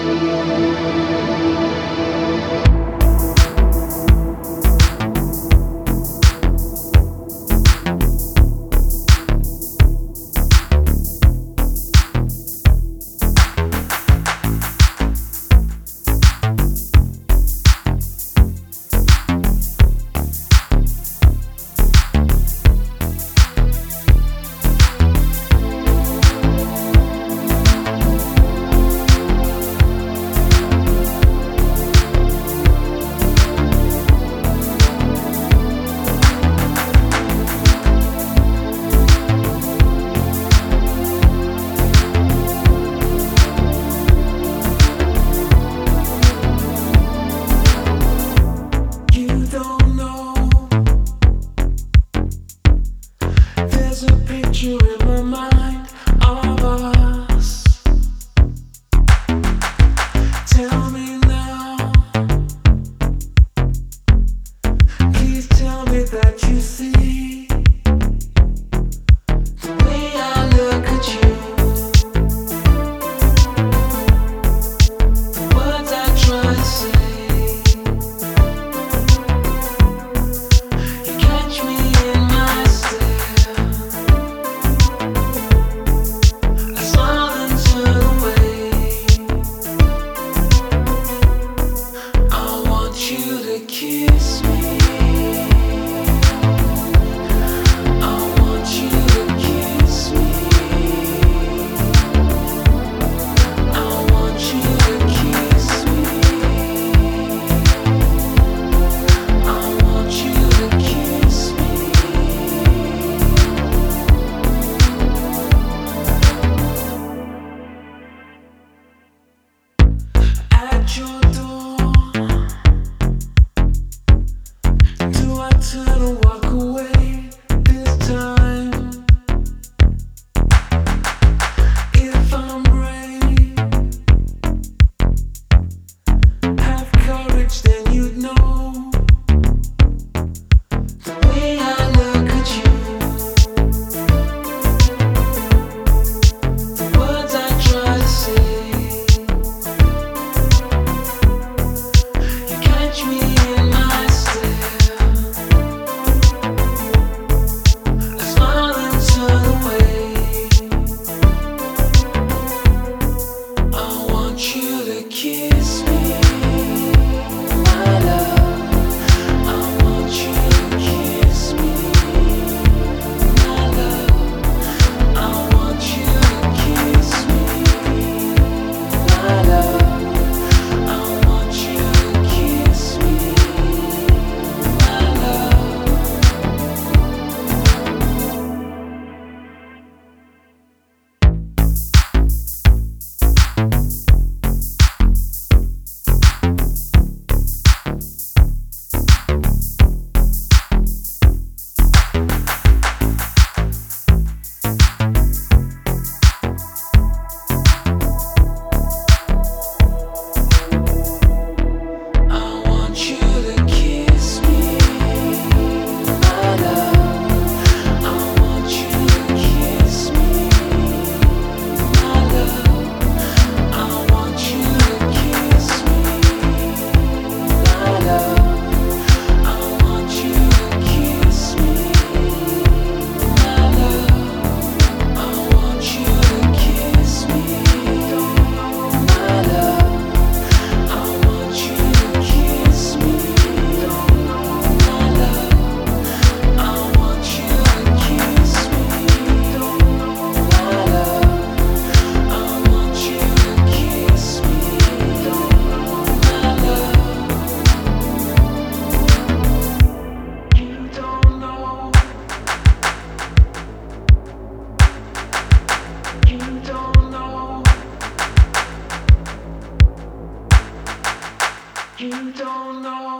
Thank you. I your door. You don't know.